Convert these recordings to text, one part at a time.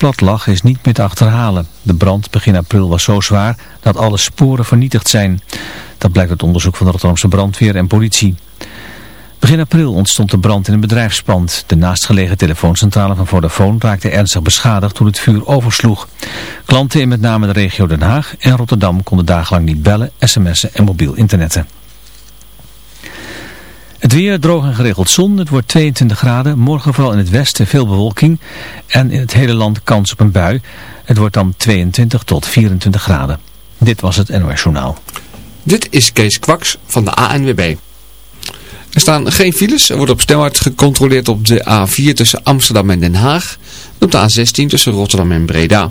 plat is niet meer te achterhalen. De brand begin april was zo zwaar dat alle sporen vernietigd zijn. Dat blijkt uit onderzoek van de Rotterdamse brandweer en politie. Begin april ontstond de brand in een bedrijfspand. De naastgelegen telefooncentrale van Vodafone raakte ernstig beschadigd toen het vuur oversloeg. Klanten in met name de regio Den Haag en Rotterdam konden dagenlang niet bellen, sms'en en mobiel internetten. Het weer droog en geregeld zon. Het wordt 22 graden. Morgen vooral in het westen veel bewolking. En in het hele land kans op een bui. Het wordt dan 22 tot 24 graden. Dit was het NOS Journaal. Dit is Kees Kwaks van de ANWB. Er staan geen files. Er wordt op snelheid gecontroleerd op de A4 tussen Amsterdam en Den Haag. En op de A16 tussen Rotterdam en Breda.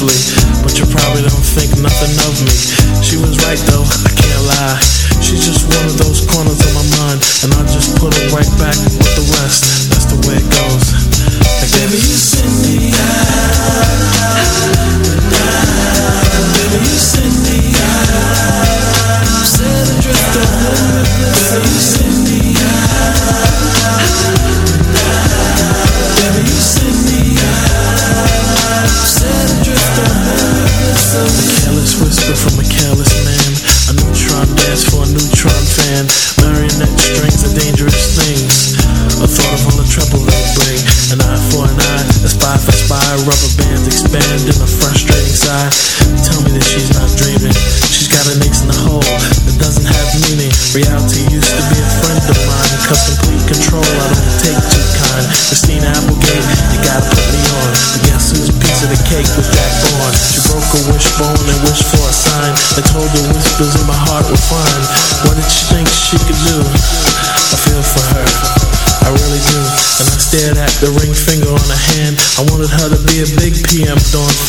lovely, but you probably don't think nothing of me. She was right though, I can't lie. She's just one of those corners of my mind, and I just put her right back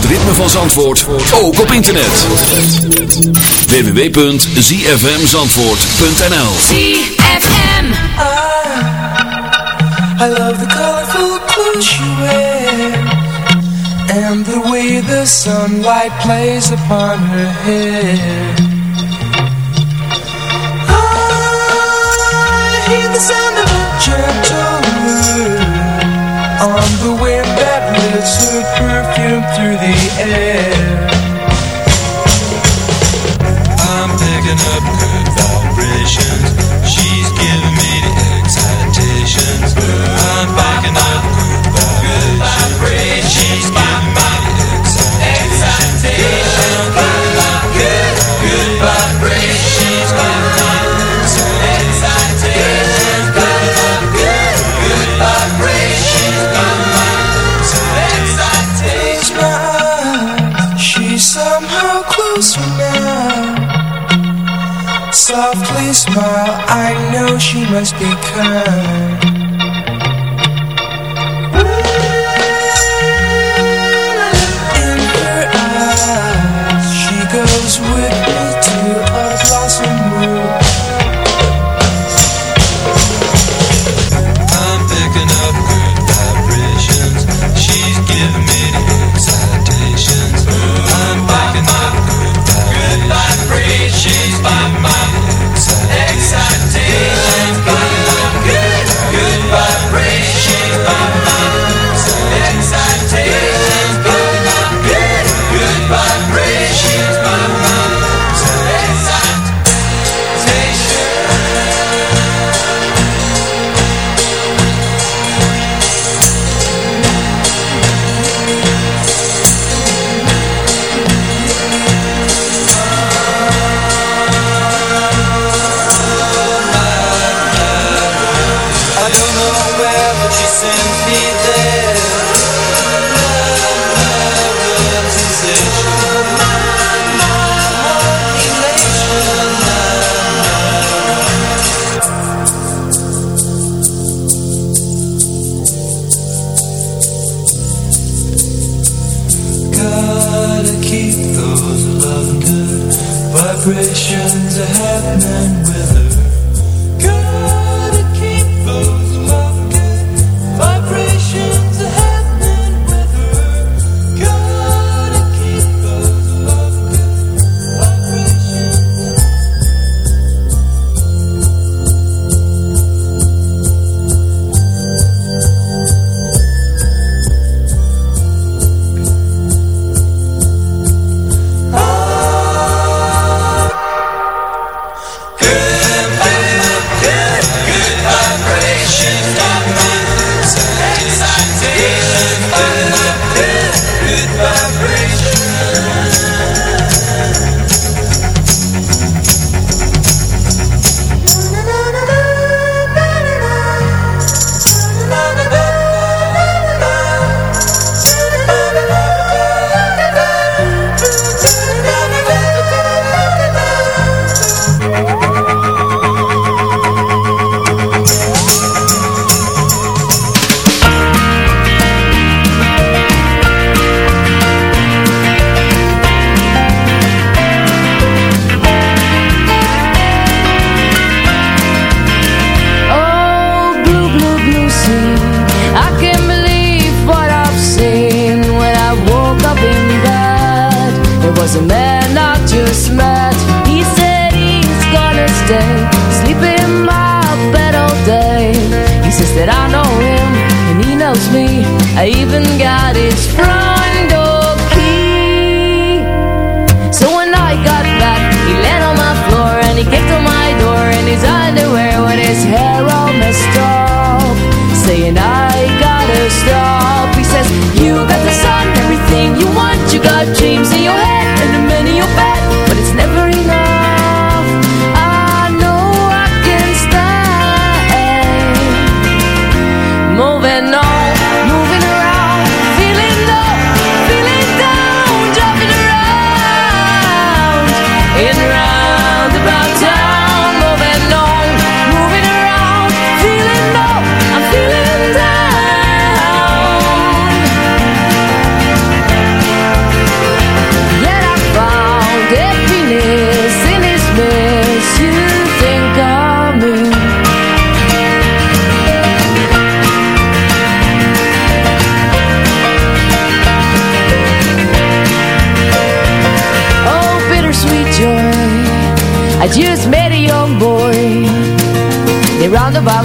het ritme van Zandvoort ook op internet. www.zfmzandvoort.nl ZFM ah, I, love the colorful clothes you wear And the way the sunlight plays upon her hair. Ah, I hear the sound of a gentle word On the way that perfume through the air. time you got to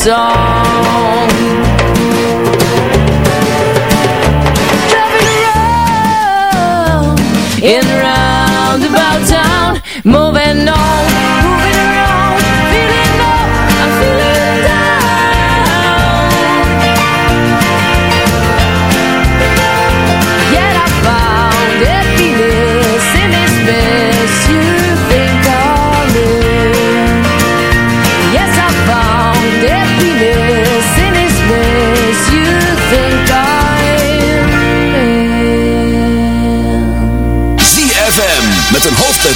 song.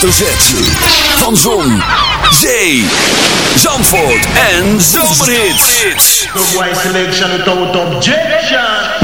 Van Zon, Zee, Zandvoort en Zomerhits. The white selection without objection.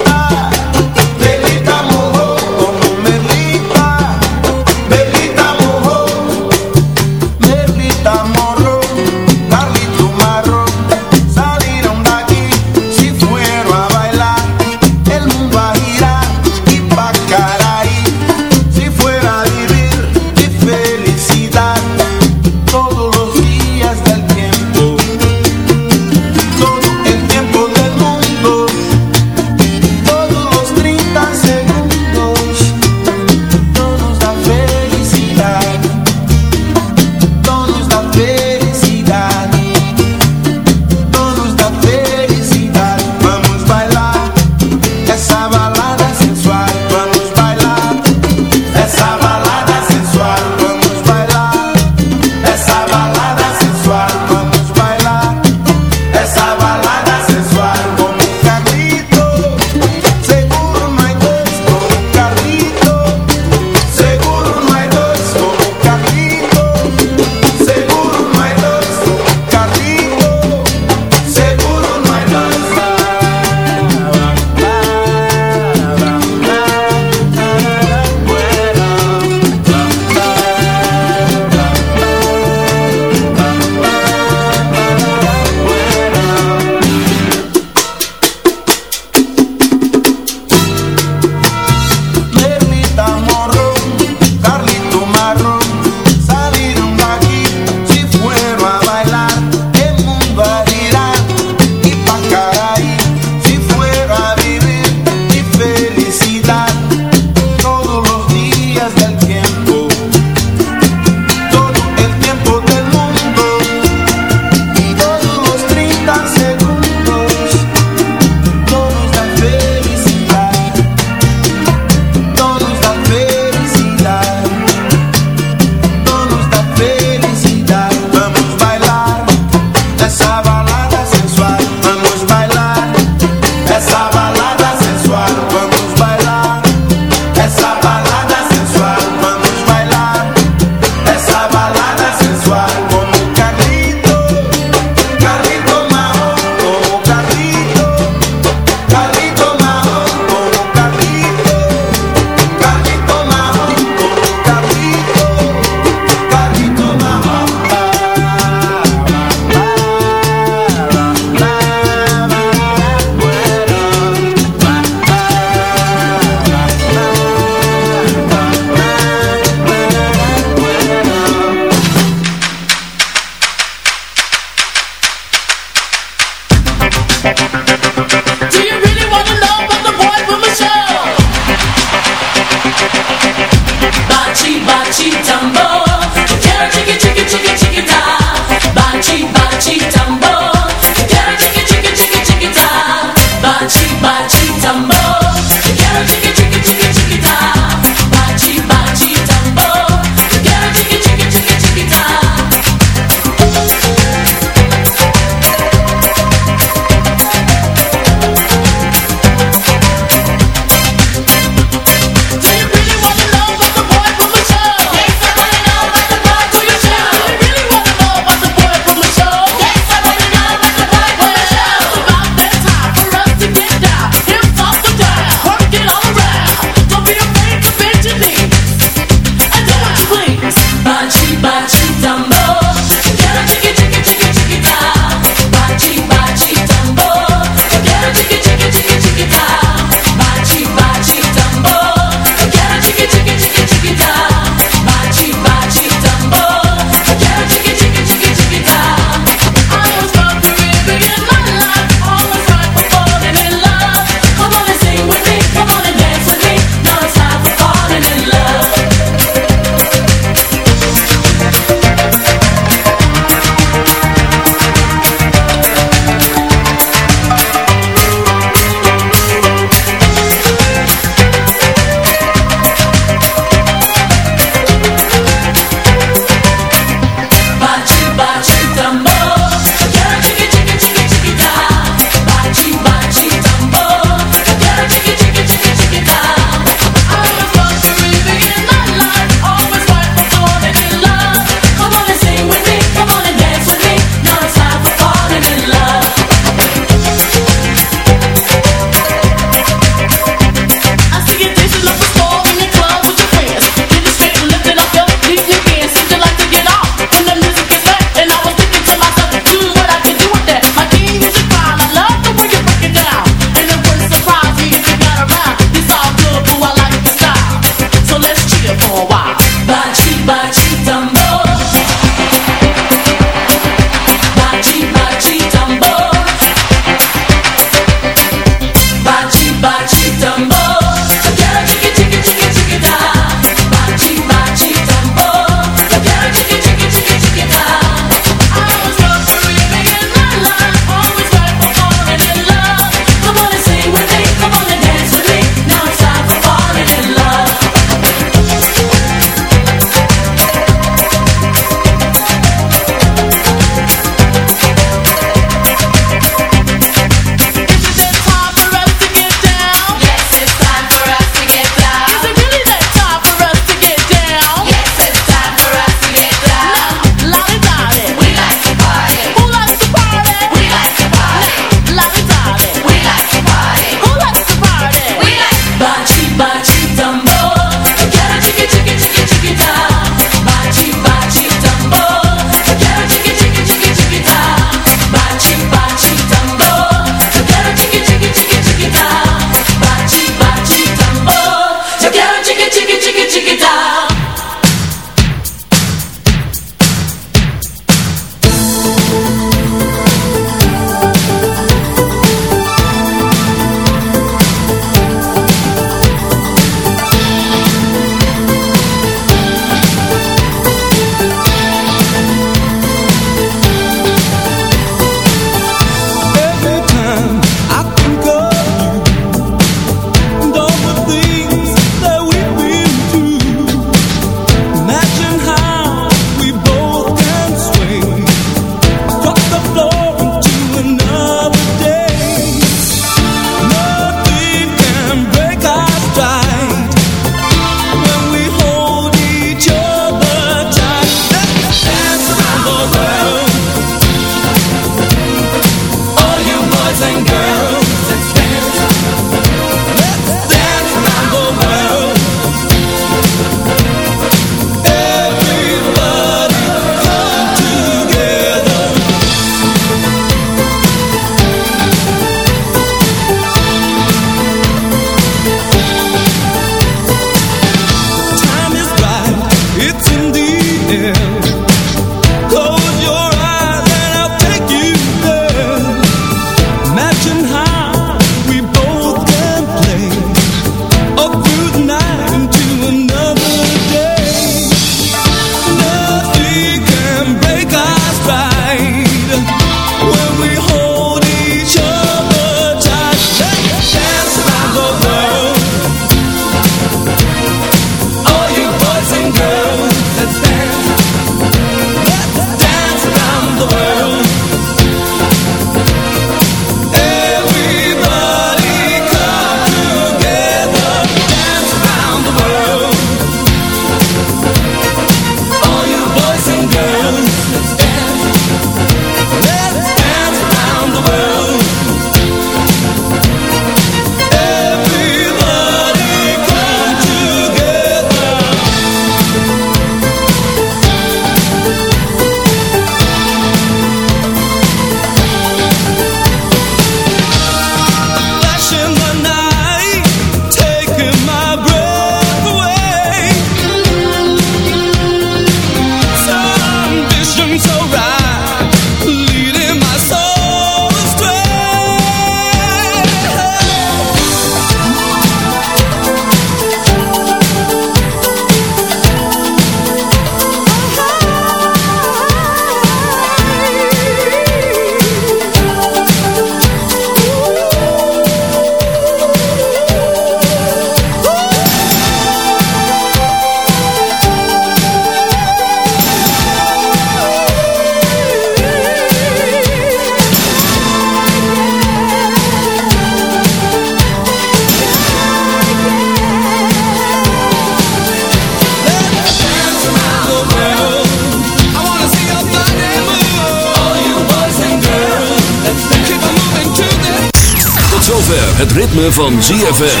ritme van ZFM.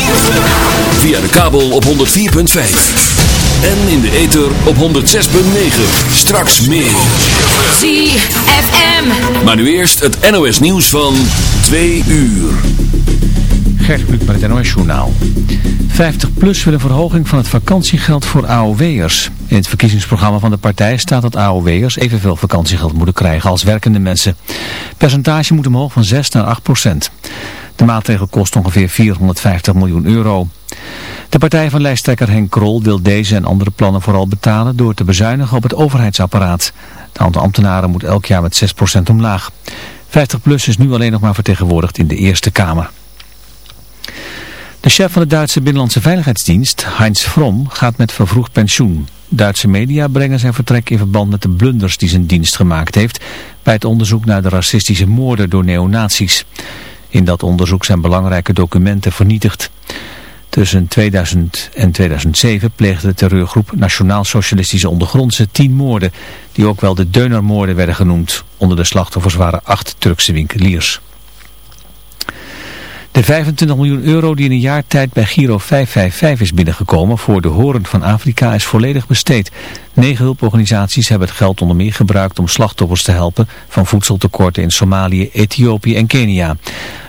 Via de kabel op 104.5. En in de ether op 106.9. Straks meer. ZFM. Maar nu eerst het NOS nieuws van 2 uur. Gert Kluk met het NOS Journaal. 50PLUS wil een verhoging van het vakantiegeld voor AOW'ers. In het verkiezingsprogramma van de partij staat dat AOW'ers evenveel vakantiegeld moeten krijgen als werkende mensen. Percentage moet omhoog van 6 naar 8 procent. De maatregel kost ongeveer 450 miljoen euro. De partij van lijsttrekker Henk Krol wil deze en andere plannen vooral betalen door te bezuinigen op het overheidsapparaat. Het aantal ambtenaren moet elk jaar met 6% omlaag. 50PLUS is nu alleen nog maar vertegenwoordigd in de Eerste Kamer. De chef van de Duitse Binnenlandse Veiligheidsdienst, Heinz Fromm, gaat met vervroegd pensioen. Duitse media brengen zijn vertrek in verband met de blunders die zijn dienst gemaakt heeft bij het onderzoek naar de racistische moorden door neonazies. In dat onderzoek zijn belangrijke documenten vernietigd. Tussen 2000 en 2007 pleegde de terreurgroep Nationaal Socialistische Ondergrondse tien moorden, die ook wel de Deunermoorden werden genoemd. Onder de slachtoffers waren acht Turkse winkeliers. De 25 miljoen euro die in een jaar tijd bij Giro 555 is binnengekomen voor de horen van Afrika is volledig besteed. Negen hulporganisaties hebben het geld onder meer gebruikt om slachtoffers te helpen van voedseltekorten in Somalië, Ethiopië en Kenia.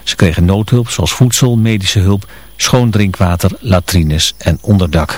Ze kregen noodhulp zoals voedsel, medische hulp, schoon drinkwater, latrines en onderdak.